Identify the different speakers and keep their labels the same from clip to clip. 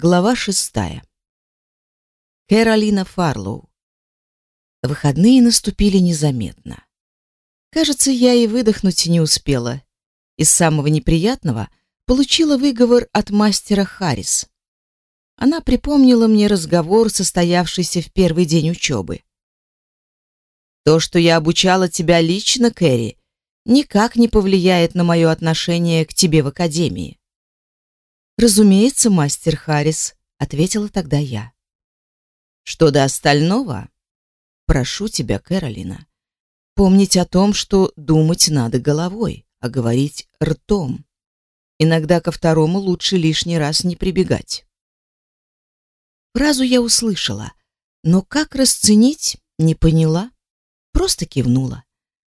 Speaker 1: Глава шестая. Кэролина Фарлоу. Выходные наступили незаметно. Кажется, я и выдохнуть не успела. Из самого неприятного получила выговор от мастера Харрис. Она припомнила мне разговор, состоявшийся в первый день учебы. То, что я обучала тебя лично, Кэрри, никак не повлияет на мое отношение к тебе в академии. Разумеется, мастер Харрис, ответила тогда я. Что до остального, прошу тебя, Кэролина, помнить о том, что думать надо головой, а говорить ртом. Иногда ко второму лучше лишний раз не прибегать. Фразу я услышала, но как расценить, не поняла, просто кивнула.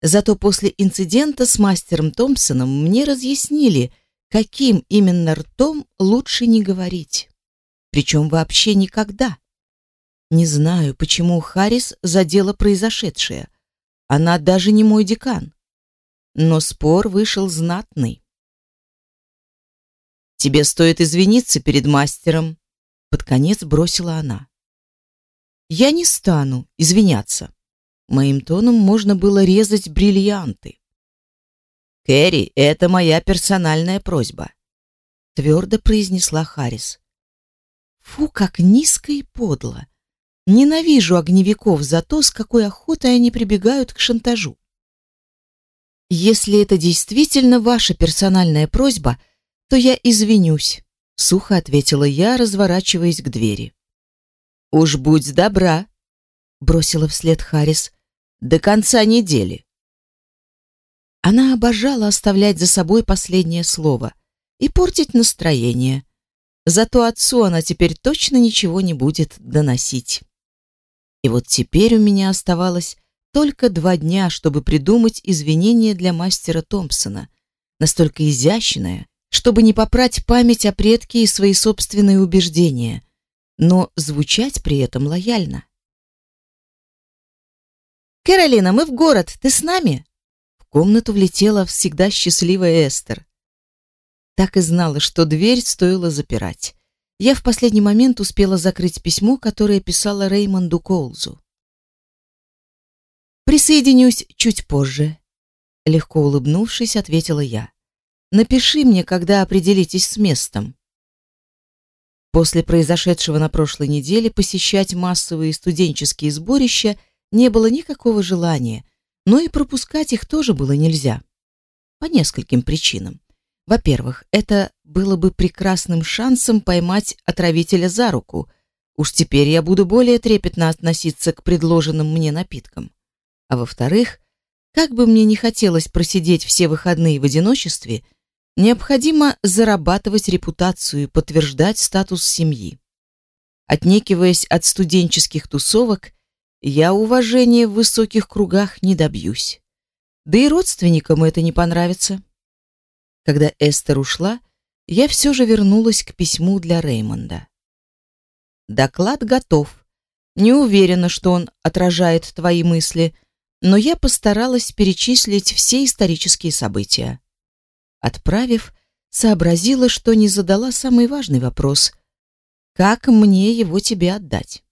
Speaker 1: Зато после инцидента с мастером Томпсоном мне разъяснили, каким именно ртом лучше не говорить. Причем вообще никогда. Не знаю, почему Харрис задела произошедшее. Она даже не мой декан. Но спор вышел знатный. Тебе стоит извиниться перед мастером, под конец бросила она. Я не стану извиняться. Моим тоном можно было резать бриллианты. Кэрри, это моя персональная просьба, твердо произнесла Харрис. Фу, как низко и подло. Ненавижу огневиков за то, с какой охотой они прибегают к шантажу. Если это действительно ваша персональная просьба, то я извинюсь, сухо ответила я, разворачиваясь к двери. Уж будь добра, бросила вслед Харрис. До конца недели. Она обожала оставлять за собой последнее слово и портить настроение. Зато отцу она теперь точно ничего не будет доносить. И вот теперь у меня оставалось только два дня, чтобы придумать извинение для мастера Томпсона, настолько изящное, чтобы не попрать память о предке и свои собственные убеждения, но звучать при этом лояльно. «Кэролина, мы в город, ты с нами?» Комнату влетела всегда счастливая Эстер. Так и знала, что дверь стоило запирать. Я в последний момент успела закрыть письмо, которое писала Реймонду Коулзу. Присоединюсь чуть позже, легко улыбнувшись, ответила я. Напиши мне, когда определитесь с местом. После произошедшего на прошлой неделе посещать массовые студенческие сборища не было никакого желания, но и пропускать их тоже было нельзя. По нескольким причинам. Во-первых, это было бы прекрасным шансом поймать отравителя за руку. Уж теперь я буду более трепетно относиться к предложенным мне напиткам. А во-вторых, как бы мне не хотелось просидеть все выходные в одиночестве, необходимо зарабатывать репутацию и подтверждать статус семьи. Отнекиваясь от студенческих тусовок, я уважения в высоких кругах не добьюсь. Да и родственникам это не понравится. Когда Эстер ушла, я все же вернулась к письму для Реймонда. Доклад готов. Не уверена, что он отражает твои мысли, но я постаралась перечислить все исторические события. Отправив, сообразила, что не задала самый важный вопрос: как мне его тебе отдать?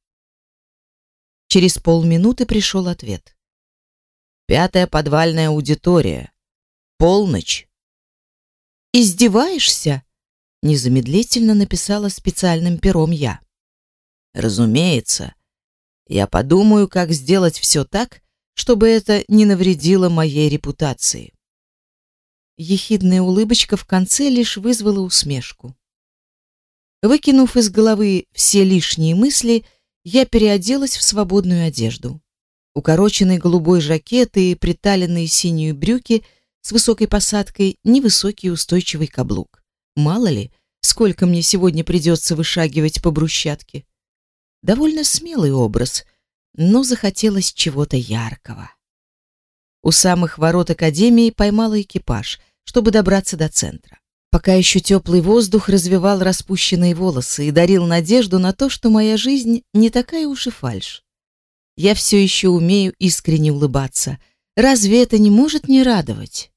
Speaker 1: Через полминуты пришел ответ. Пятая подвальная аудитория. Полночь. Издеваешься? Незамедлительно написала специальным пером я. Разумеется. Я подумаю, как сделать все так, чтобы это не навредило моей репутации. Ехидная улыбочка в конце лишь вызвала усмешку. Выкинув из головы все лишние мысли, я переоделась в свободную одежду. Укороченный голубой жакет и приталенные синие брюки с высокой посадкой, невысокий устойчивый каблук. Мало ли, сколько мне сегодня придется вышагивать по брусчатке. Довольно смелый образ, но захотелось чего-то яркого. У самых ворот академии поймала экипаж, чтобы добраться до центра пока еще теплый воздух развевал распущенные волосы и дарил надежду на то, что моя жизнь не такая уж и фальшь. Я все еще умею искренне улыбаться. Разве это не может не радовать?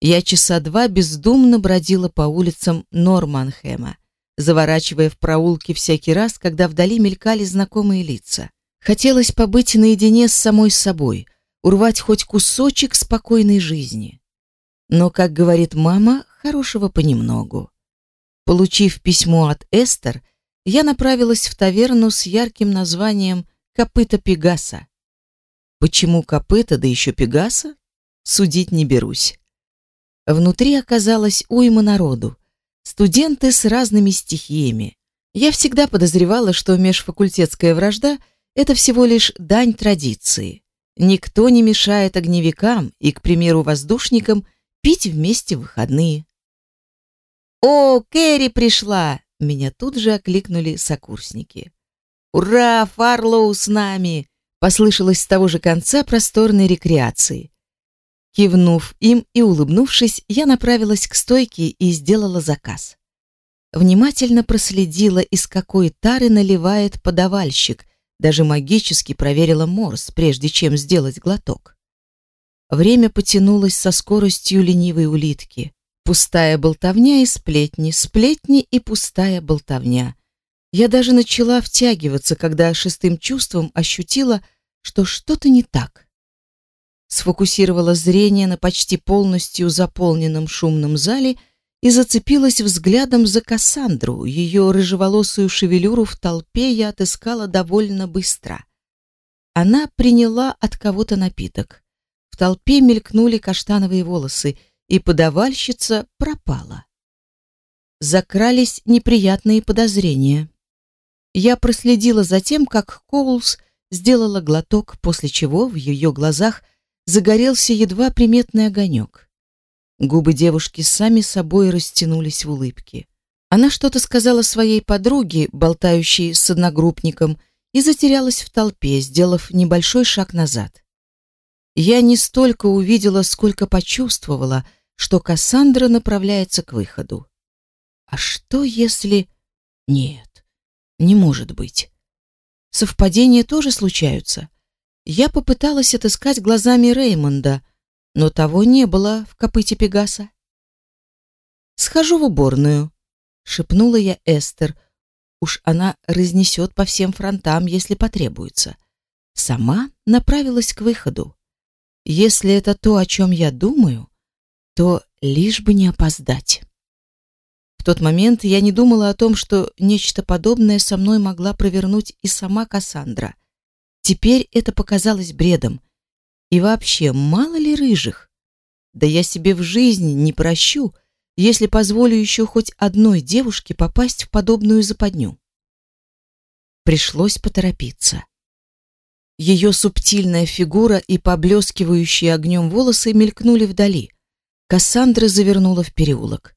Speaker 1: Я часа два бездумно бродила по улицам Норманхэма, заворачивая в проулки всякий раз, когда вдали мелькали знакомые лица. Хотелось побыть наедине с самой собой, урвать хоть кусочек спокойной жизни. Но, как говорит мама, хорошего понемногу. Получив письмо от Эстер, я направилась в таверну с ярким названием «Копыта Пегаса». Почему копыта, да еще Пегаса? Судить не берусь. Внутри оказалось уйма народу. Студенты с разными стихиями. Я всегда подозревала, что межфакультетская вражда — это всего лишь дань традиции. Никто не мешает огневикам и, к примеру, воздушникам пить вместе в выходные. «О, Кэрри пришла!» Меня тут же окликнули сокурсники. «Ура, Фарлоу с нами!» Послышалось с того же конца просторной рекреации. Кивнув им и улыбнувшись, я направилась к стойке и сделала заказ. Внимательно проследила, из какой тары наливает подавальщик, даже магически проверила морс, прежде чем сделать глоток. Время потянулось со скоростью ленивой улитки. Пустая болтовня и сплетни, сплетни и пустая болтовня. Я даже начала втягиваться, когда шестым чувством ощутила, что что-то не так. Сфокусировала зрение на почти полностью заполненном шумном зале и зацепилась взглядом за Кассандру. Ее рыжеволосую шевелюру в толпе я отыскала довольно быстро. Она приняла от кого-то напиток. В толпе мелькнули каштановые волосы, и подавальщица пропала. Закрались неприятные подозрения. Я проследила за тем, как Коулс сделала глоток, после чего в ее глазах загорелся едва приметный огонек. Губы девушки сами собой растянулись в улыбке. Она что-то сказала своей подруге, болтающей с одногруппником, и затерялась в толпе, сделав небольшой шаг назад. Я не столько увидела, сколько почувствовала, что Кассандра направляется к выходу. А что если... Нет, не может быть. Совпадения тоже случаются. Я попыталась отыскать глазами Реймонда, но того не было в копыте Пегаса. «Схожу в уборную», — шепнула я Эстер. Уж она разнесет по всем фронтам, если потребуется. Сама направилась к выходу. Если это то, о чем я думаю, то лишь бы не опоздать. В тот момент я не думала о том, что нечто подобное со мной могла провернуть и сама Кассандра. Теперь это показалось бредом. И вообще, мало ли рыжих? Да я себе в жизни не прощу, если позволю еще хоть одной девушке попасть в подобную западню. Пришлось поторопиться. Ее субтильная фигура и поблескивающие огнем волосы мелькнули вдали. Кассандра завернула в переулок.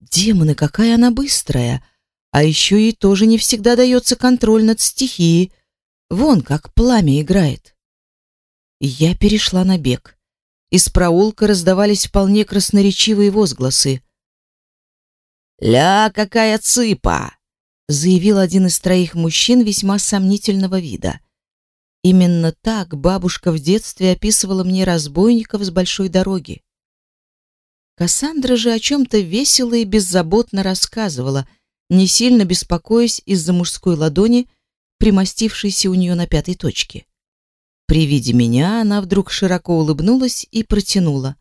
Speaker 1: Демоны, какая она быстрая! А еще ей тоже не всегда дается контроль над стихией. Вон как пламя играет. Я перешла на бег. Из проулка раздавались вполне красноречивые возгласы. «Ля, какая цыпа!» — заявил один из троих мужчин весьма сомнительного вида. Именно так бабушка в детстве описывала мне разбойников с большой дороги. Кассандра же о чем-то весело и беззаботно рассказывала, не сильно беспокоясь из-за мужской ладони, примостившейся у нее на пятой точке. При виде меня она вдруг широко улыбнулась и протянула.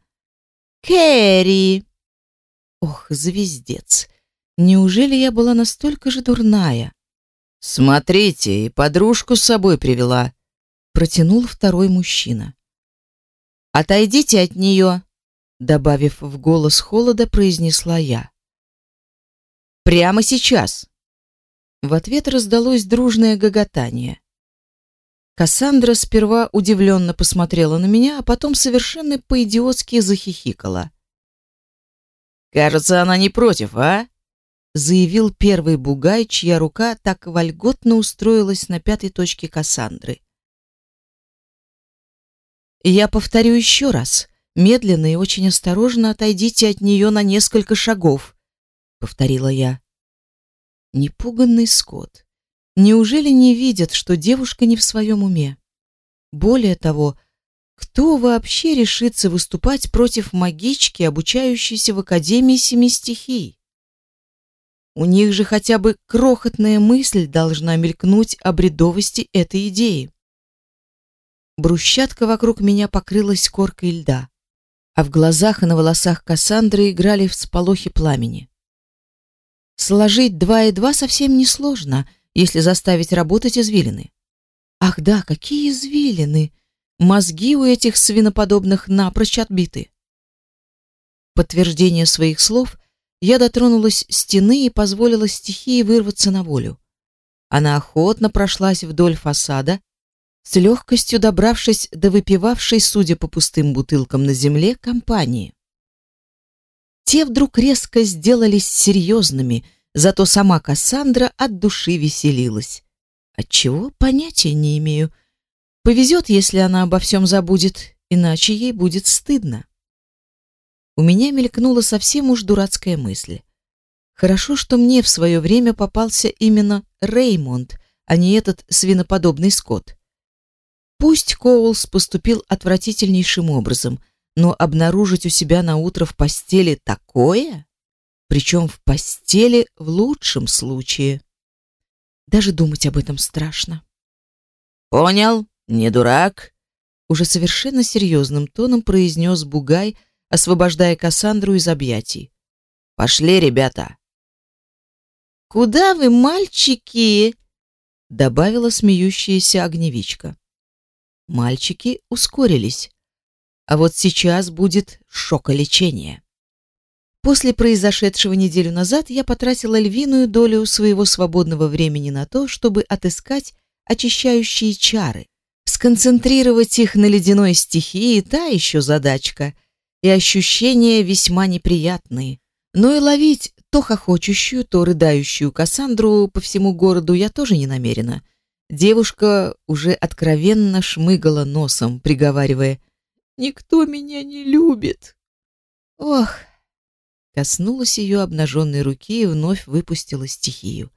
Speaker 1: «Кэрри!» Ох, звездец! Неужели я была настолько же дурная? «Смотрите, и подружку с собой привела!» Протянул второй мужчина. «Отойдите от нее!» Добавив в голос холода, произнесла я. Прямо сейчас. В ответ раздалось дружное гоготание. Кассандра сперва удивленно посмотрела на меня, а потом совершенно по-идиотски захихикала. «Кажется, она не против, а?» заявил первый бугай, чья рука так вольготно устроилась на пятой точке Кассандры. «Я повторю еще раз. Медленно и очень осторожно отойдите от нее на несколько шагов, повторила я. Непуганный скот. Неужели не видят, что девушка не в своем уме? Более того, кто вообще решится выступать против магички, обучающейся в Академии Семи Стихий? У них же хотя бы крохотная мысль должна мелькнуть о бредовости этой идеи. Брусчатка вокруг меня покрылась коркой льда, а в глазах и на волосах Кассандры играли всполохи пламени. Сложить два и два совсем несложно, если заставить работать извилины. Ах да, какие извилины! Мозги у этих свиноподобных напрочь отбиты. подтверждение своих слов я дотронулась стены и позволила стихии вырваться на волю. Она охотно прошлась вдоль фасада, с легкостью добравшись до выпивавшей, судя по пустым бутылкам на земле, компании. Те вдруг резко сделались серьезными, зато сама Кассандра от души веселилась. Отчего, понятия не имею. Повезет, если она обо всем забудет, иначе ей будет стыдно. У меня мелькнула совсем уж дурацкая мысль. Хорошо, что мне в свое время попался именно Реймонд, а не этот свиноподобный скот. Пусть Коулс поступил отвратительнейшим образом, но обнаружить у себя на утро в постели такое, причем в постели в лучшем случае. Даже думать об этом страшно.
Speaker 2: Понял, не дурак,
Speaker 1: уже совершенно серьезным тоном произнес Бугай, освобождая Кассандру из объятий.
Speaker 2: Пошли, ребята.
Speaker 1: Куда вы, мальчики? добавила смеющаяся огневичка. Мальчики ускорились. А вот сейчас будет шоколечение. После произошедшего неделю назад я потратила львиную долю своего свободного времени на то, чтобы отыскать очищающие чары. Сконцентрировать их на ледяной стихии та еще задачка, и ощущения весьма неприятные. Но и ловить то хохочущую, то рыдающую Кассандру по всему городу я тоже не намерена. Девушка уже откровенно шмыгала носом, приговаривая: "Никто меня не любит". Ох. Коснулась ее обнаженной руки и вновь выпустила стихию.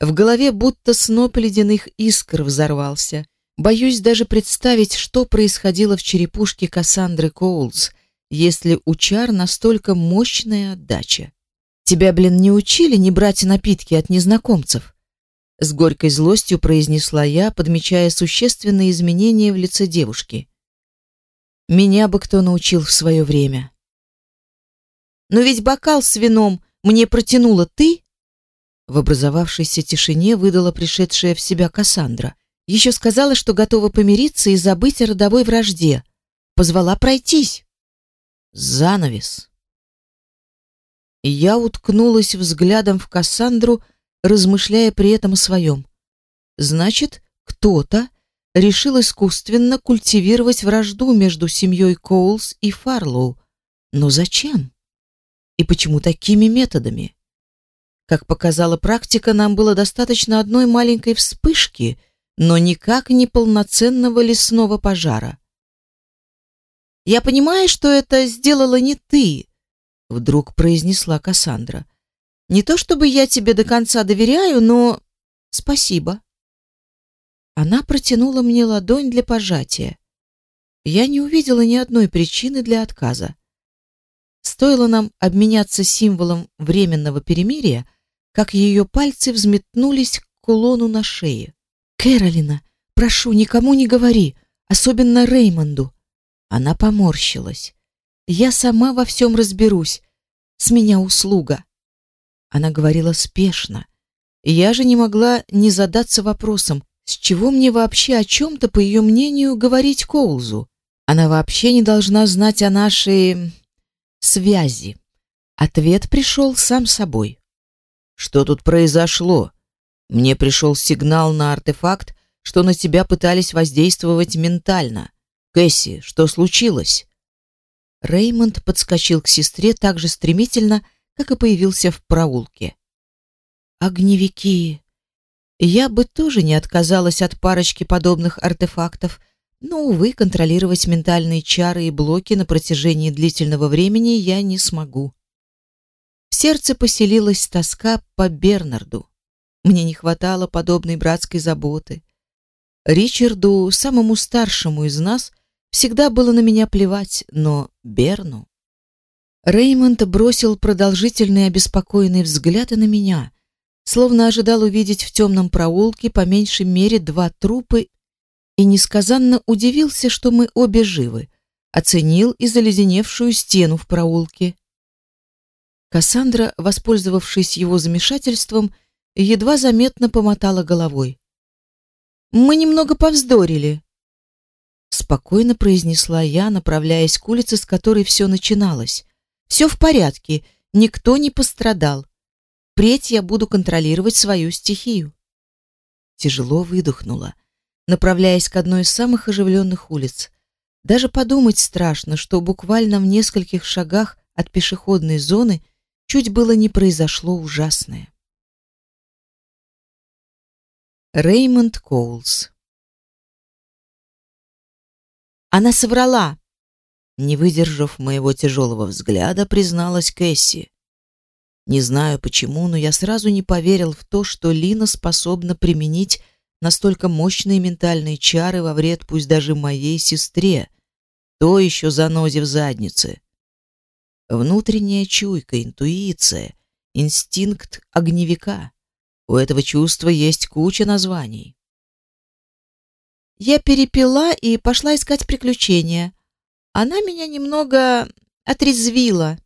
Speaker 1: В голове будто сноп ледяных искр взорвался. Боюсь даже представить, что происходило в черепушке Кассандры Коулс, если у чар настолько мощная отдача. Тебя, блин, не учили не брать напитки от незнакомцев? С горькой злостью произнесла я, подмечая существенные изменения в лице девушки. Меня бы кто научил в свое время. Но ведь бокал с вином мне протянула ты? В образовавшейся тишине выдала пришедшая в себя Кассандра. Еще сказала, что готова помириться и забыть о родовой вражде. Позвала пройтись. Занавес. Я уткнулась взглядом в Кассандру, размышляя при этом о своем. Значит, кто-то решил искусственно культивировать вражду между семьей Коулс и Фарлоу. Но зачем? И почему такими методами? Как показала практика, нам было достаточно одной маленькой вспышки, но никак не полноценного лесного пожара. Я понимаю, что это сделала не ты, вдруг произнесла Кассандра. Не то чтобы я тебе до конца доверяю, но спасибо. Она протянула мне ладонь для пожатия. Я не увидела ни одной причины для отказа. Стоило нам обменяться символом временного перемирия, как ее пальцы взметнулись к кулону на шее. Кэролина, прошу, никому не говори, особенно Реймонду. Она поморщилась. Я сама во всем разберусь. С меня услуга. Она говорила спешно. Я же не могла не задаться вопросом, с чего мне вообще о чем-то, по ее мнению, говорить Коулзу? Она вообще не должна знать о нашей связи. Ответ пришел сам собой.
Speaker 2: Что тут произошло? Мне пришел сигнал на артефакт, что на тебя пытались воздействовать ментально. Кэсси, что случилось?
Speaker 1: Реймонд подскочил к сестре так же стремительно, как и появился в проулке. Огневики. Я бы тоже не отказалась от парочки подобных артефактов, но увы, контролировать ментальные чары и блоки на протяжении длительного времени я не смогу. В сердце поселилась тоска по Бернарду. Мне не хватало подобной братской заботы. Ричарду, самому старшему из нас, всегда было на меня плевать, но Берну Реймонд бросил продолжительный обеспокоенный взгляд на меня, словно ожидал увидеть в темном проулке по меньшей мере два трупа и несказанно удивился, что мы обе живы, оценил и заледеневшую стену в проулке. Кассандра, воспользовавшись его замешательством, едва заметно помотала головой. Мы немного повздорили, спокойно произнесла я, направляясь к улице, с которой все начиналось. Все в порядке, никто не пострадал. Впредь я буду контролировать свою стихию. Тяжело выдохнула, направляясь к одной из самых оживленных улиц. Даже подумать страшно, что буквально в нескольких шагах от пешеходной зоны чуть было не произошло ужасное. Реймонд Коулс Она соврала, не выдержав моего тяжелого взгляда, призналась Кэсси. Не знаю почему, но я сразу не поверил в то, что Лина способна применить настолько мощные ментальные чары во вред пусть даже моей сестре, то еще занозе в заднице. Внутренняя чуйка, интуиция, инстинкт огневика. У этого чувства есть куча названий. Я перепила и пошла искать приключения. Она меня немного отрезвила,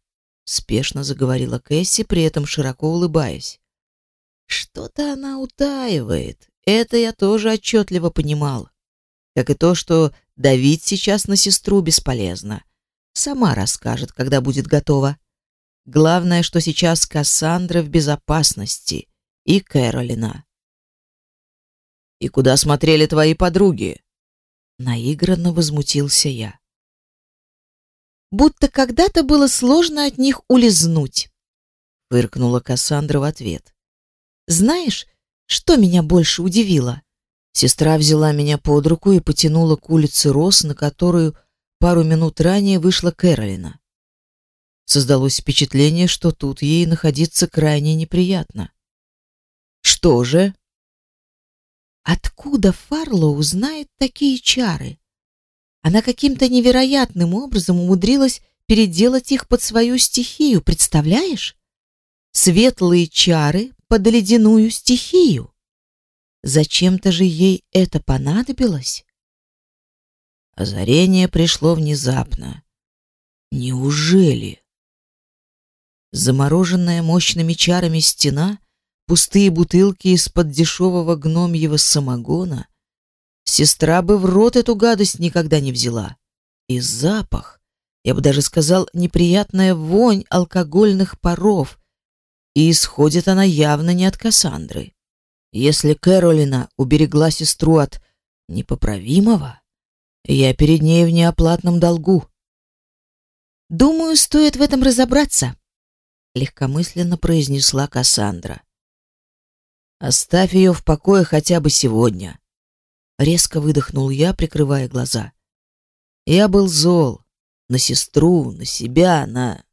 Speaker 1: спешно заговорила Кэсси, при этом широко улыбаясь. Что-то она утаивает. Это я тоже отчетливо понимал. Как и то, что давить сейчас на сестру бесполезно. Сама расскажет, когда будет готова. Главное, что сейчас Кассандра в безопасности и Кэролина. И куда смотрели твои подруги? Наигранно возмутился я будто когда-то было сложно от них улизнуть. Выркнула Кассандра в ответ. Знаешь, что меня больше удивило? Сестра взяла меня под руку и потянула к улице Рос, на которую пару минут ранее вышла Кэролина. Создалось впечатление, что тут ей находиться крайне неприятно. Что же? Откуда Фарлоу знает такие чары? Она каким-то невероятным образом умудрилась переделать их под свою стихию, представляешь? Светлые чары под ледяную стихию. Зачем-то же ей это понадобилось? Озарение пришло внезапно. Неужели? Замороженная мощными чарами стена, пустые бутылки из-под дешевого гномьего самогона — Сестра бы в рот эту гадость никогда не взяла. И запах, я бы даже сказал, неприятная вонь алкогольных паров. И исходит она явно не от Кассандры. Если Кэролина уберегла сестру от непоправимого, я перед ней в неоплатном долгу. Думаю, стоит в этом разобраться, легкомысленно произнесла Кассандра. Оставь ее в покое хотя бы сегодня, Резко выдохнул я, прикрывая глаза. Я был зол. На сестру, на себя, на...